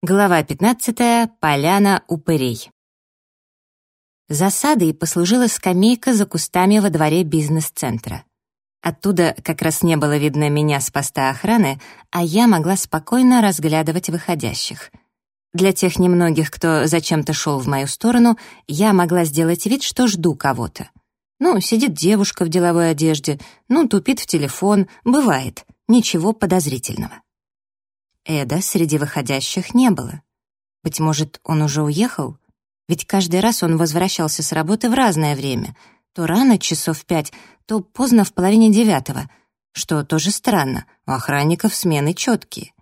Глава 15. Поляна упырей. Засадой послужила скамейка за кустами во дворе бизнес-центра. Оттуда как раз не было видно меня с поста охраны, а я могла спокойно разглядывать выходящих. Для тех немногих, кто зачем-то шел в мою сторону, я могла сделать вид, что жду кого-то. Ну, сидит девушка в деловой одежде, ну, тупит в телефон, бывает, ничего подозрительного. Эда среди выходящих не было. Быть может, он уже уехал? Ведь каждый раз он возвращался с работы в разное время. То рано, часов пять, то поздно в половине девятого. Что тоже странно, у охранников смены четкие.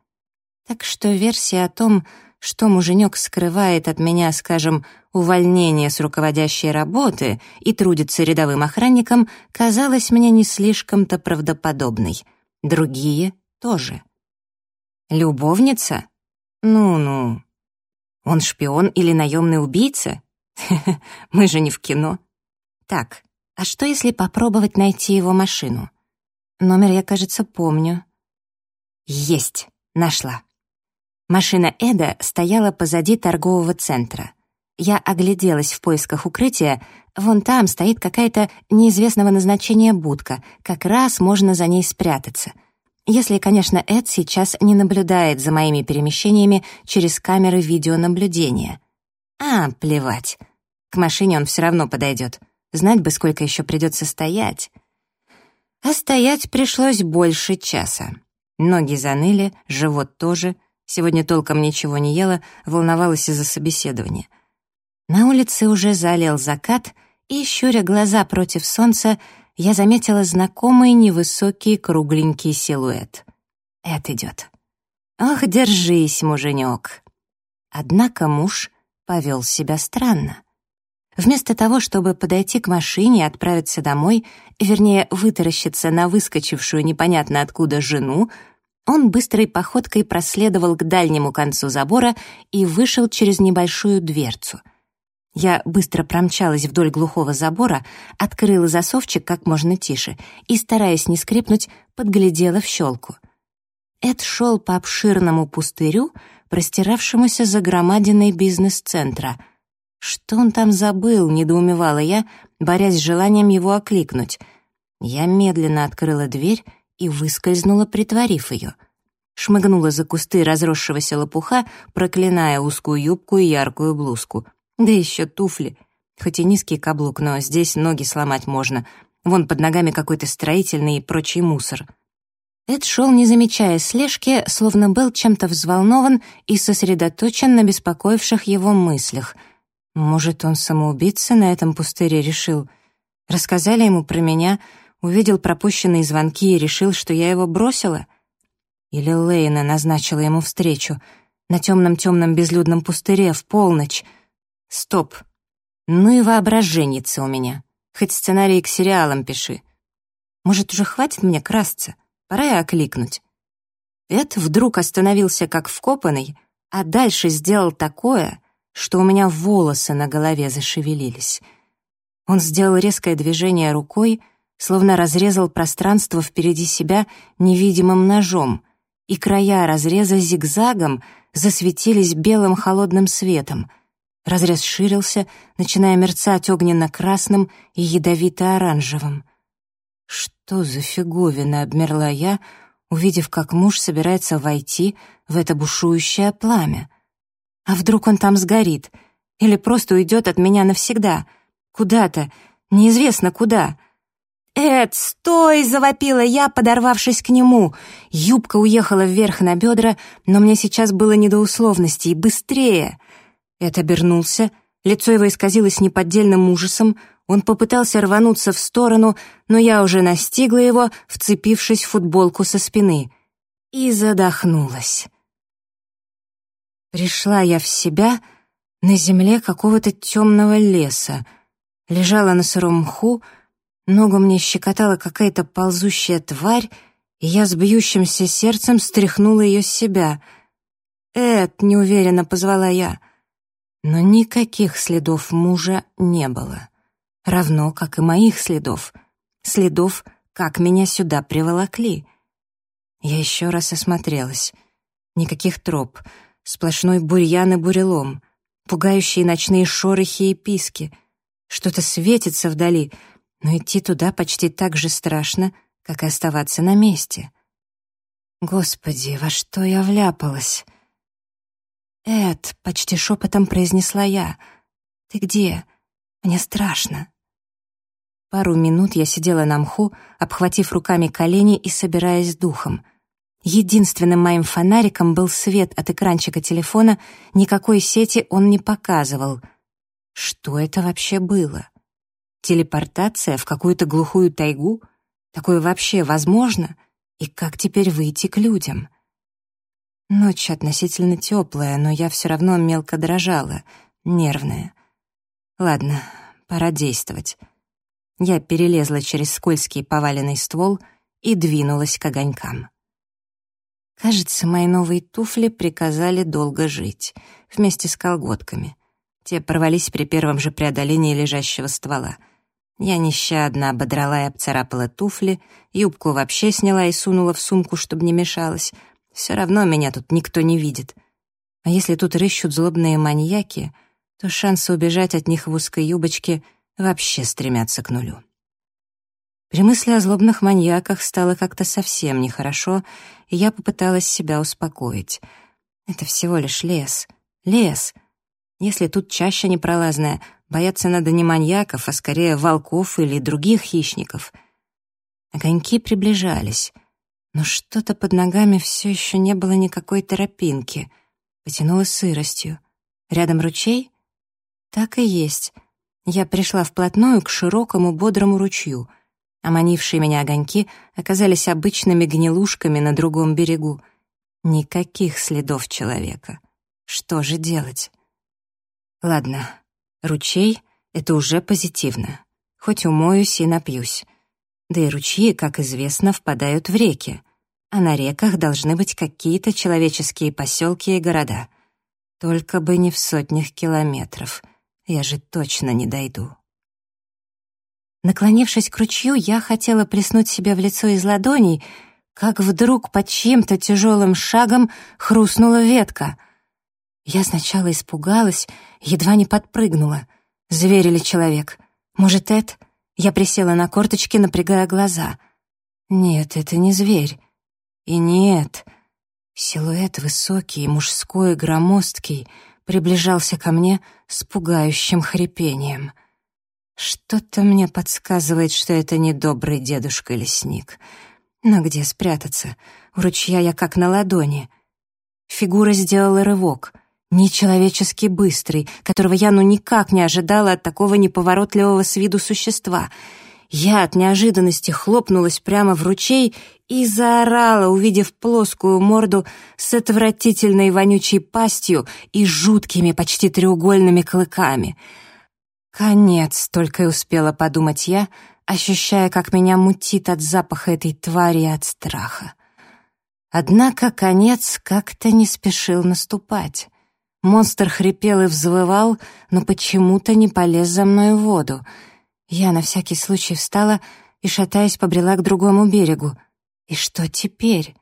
Так что версия о том, что муженек скрывает от меня, скажем, увольнение с руководящей работы и трудится рядовым охранником, казалась мне не слишком-то правдоподобной. Другие тоже. Любовница? Ну-ну. Он шпион или наемный убийца? Мы же не в кино. Так, а что если попробовать найти его машину? Номер я, кажется, помню. Есть, нашла. Машина Эда стояла позади торгового центра. Я огляделась в поисках укрытия. Вон там стоит какая-то неизвестного назначения будка. Как раз можно за ней спрятаться — если, конечно, Эд сейчас не наблюдает за моими перемещениями через камеры видеонаблюдения. А, плевать. К машине он все равно подойдет. Знать бы, сколько еще придется стоять. А стоять пришлось больше часа. Ноги заныли, живот тоже. Сегодня толком ничего не ела, волновалась из-за собеседования. На улице уже залил закат, и, щуря глаза против солнца, я заметила знакомый невысокий кругленький силуэт. Это идет. Ох, держись, муженек. Однако муж повел себя странно. Вместо того, чтобы подойти к машине и отправиться домой, вернее, вытаращиться на выскочившую непонятно откуда жену, он быстрой походкой проследовал к дальнему концу забора и вышел через небольшую дверцу — я быстро промчалась вдоль глухого забора, открыла засовчик как можно тише и, стараясь не скрипнуть, подглядела в щелку. Эд шел по обширному пустырю, простиравшемуся за громадиной бизнес-центра. Что он там забыл, недоумевала я, борясь с желанием его окликнуть. Я медленно открыла дверь и выскользнула, притворив ее. Шмыгнула за кусты разросшегося лопуха, проклиная узкую юбку и яркую блузку — да еще туфли. Хоть и низкий каблук, но здесь ноги сломать можно. Вон под ногами какой-то строительный и прочий мусор. Эд шел, не замечая слежки, словно был чем-то взволнован и сосредоточен на беспокоивших его мыслях. Может, он самоубийца на этом пустыре решил? Рассказали ему про меня, увидел пропущенные звонки и решил, что я его бросила? Или Лейна назначила ему встречу на темном-темном безлюдном пустыре в полночь — Стоп. Ну и воображенница у меня. Хоть сценарий к сериалам пиши. Может, уже хватит мне красться? Пора и окликнуть. Эд вдруг остановился как вкопанный, а дальше сделал такое, что у меня волосы на голове зашевелились. Он сделал резкое движение рукой, словно разрезал пространство впереди себя невидимым ножом, и края разреза зигзагом засветились белым холодным светом — Разрез ширился, начиная мерцать огненно-красным и ядовито-оранжевым. Что за фиговина, обмерла я, увидев, как муж собирается войти в это бушующее пламя. А вдруг он там сгорит? Или просто уйдет от меня навсегда? Куда-то, неизвестно куда. «Эд, стой!» — завопила я, подорвавшись к нему. Юбка уехала вверх на бедра, но мне сейчас было не до условностей. «Быстрее!» Эд обернулся, лицо его исказилось неподдельным ужасом, он попытался рвануться в сторону, но я уже настигла его, вцепившись в футболку со спины, и задохнулась. Пришла я в себя на земле какого-то темного леса, лежала на сыром мху, ногу мне щекотала какая-то ползущая тварь, и я с бьющимся сердцем стряхнула ее с себя. «Эд!» — неуверенно позвала я — но никаких следов мужа не было. Равно, как и моих следов. Следов, как меня сюда приволокли. Я еще раз осмотрелась. Никаких троп. Сплошной бурьян и бурелом, пугающие ночные шорохи и писки. Что-то светится вдали, но идти туда почти так же страшно, как и оставаться на месте. Господи, во что я вляпалась? «Эд», — почти шепотом произнесла я, — «ты где? Мне страшно». Пару минут я сидела на мху, обхватив руками колени и собираясь духом. Единственным моим фонариком был свет от экранчика телефона, никакой сети он не показывал. Что это вообще было? Телепортация в какую-то глухую тайгу? Такое вообще возможно? И как теперь выйти к людям? Ночь относительно теплая, но я все равно мелко дрожала, нервная. Ладно, пора действовать. Я перелезла через скользкий поваленный ствол и двинулась к огонькам. Кажется, мои новые туфли приказали долго жить, вместе с колготками. Те порвались при первом же преодолении лежащего ствола. Я нещадно ободрала и обцарапала туфли, юбку вообще сняла и сунула в сумку, чтобы не мешалась. Все равно меня тут никто не видит. А если тут рыщут злобные маньяки, то шансы убежать от них в узкой юбочке — вообще стремятся к нулю. При мысли о злобных маньяках стало как-то совсем нехорошо, и я попыталась себя успокоить. Это всего лишь лес. Лес. Если тут чаще непролазная, бояться надо не маньяков, а скорее волков или других хищников. Огоньки приближались, но что-то под ногами все еще не было никакой тропинки. Потянуло сыростью. Рядом ручей? Так и есть — я пришла вплотную к широкому бодрому ручью, а меня огоньки оказались обычными гнилушками на другом берегу. Никаких следов человека. Что же делать? Ладно, ручей — это уже позитивно. Хоть умоюсь и напьюсь. Да и ручьи, как известно, впадают в реки. А на реках должны быть какие-то человеческие поселки и города. Только бы не в сотнях километров — я же точно не дойду. Наклонившись к ручью, я хотела плеснуть себе в лицо из ладоней, как вдруг под чьим-то тяжелым шагом хрустнула ветка. Я сначала испугалась, едва не подпрыгнула. Зверь или человек? Может, Эд? Я присела на корточки, напрягая глаза. Нет, это не зверь. И нет. Силуэт высокий, мужской, громоздкий — приближался ко мне с пугающим хрипением. Что-то мне подсказывает, что это не добрый дедушка-лесник. Но где спрятаться? У ручья я как на ладони. Фигура сделала рывок, нечеловечески быстрый, которого я ну никак не ожидала от такого неповоротливого с виду существа — я от неожиданности хлопнулась прямо в ручей и заорала, увидев плоскую морду с отвратительной вонючей пастью и жуткими, почти треугольными клыками. «Конец», — только и успела подумать я, ощущая, как меня мутит от запаха этой твари и от страха. Однако конец как-то не спешил наступать. Монстр хрипел и взвывал, но почему-то не полез за мной в воду — я на всякий случай встала и, шатаясь, побрела к другому берегу. И что теперь?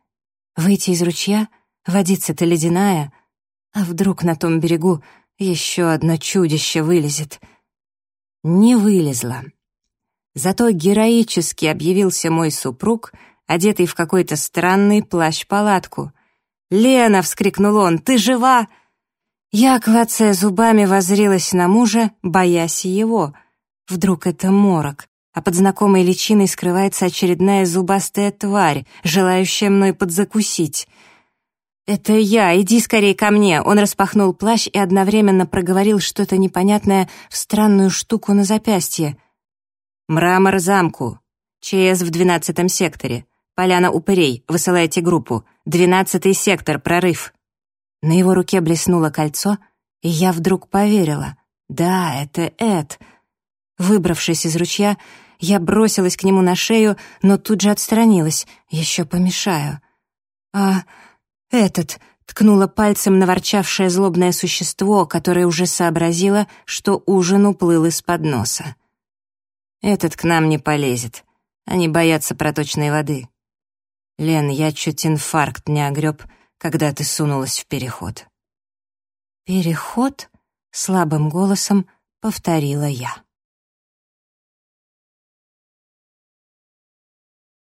Выйти из ручья? Водица-то ледяная. А вдруг на том берегу еще одно чудище вылезет? Не вылезла. Зато героически объявился мой супруг, одетый в какой-то странный плащ-палатку. «Лена!» — вскрикнул он. «Ты жива?» Я, клацая зубами, возрилась на мужа, боясь его — Вдруг это морок, а под знакомой личиной скрывается очередная зубастая тварь, желающая мной подзакусить. «Это я, иди скорее ко мне!» Он распахнул плащ и одновременно проговорил что-то непонятное в странную штуку на запястье. «Мрамор замку. ЧС в двенадцатом секторе. Поляна упырей. Высылайте группу. Двенадцатый сектор. Прорыв». На его руке блеснуло кольцо, и я вдруг поверила. «Да, это Эд». Выбравшись из ручья, я бросилась к нему на шею, но тут же отстранилась. Еще помешаю. «А этот...» — ткнула пальцем на ворчавшее злобное существо, которое уже сообразило, что ужин уплыл из-под носа. «Этот к нам не полезет. Они боятся проточной воды. Лен, я чуть инфаркт не огреб, когда ты сунулась в переход». «Переход?» — слабым голосом повторила я.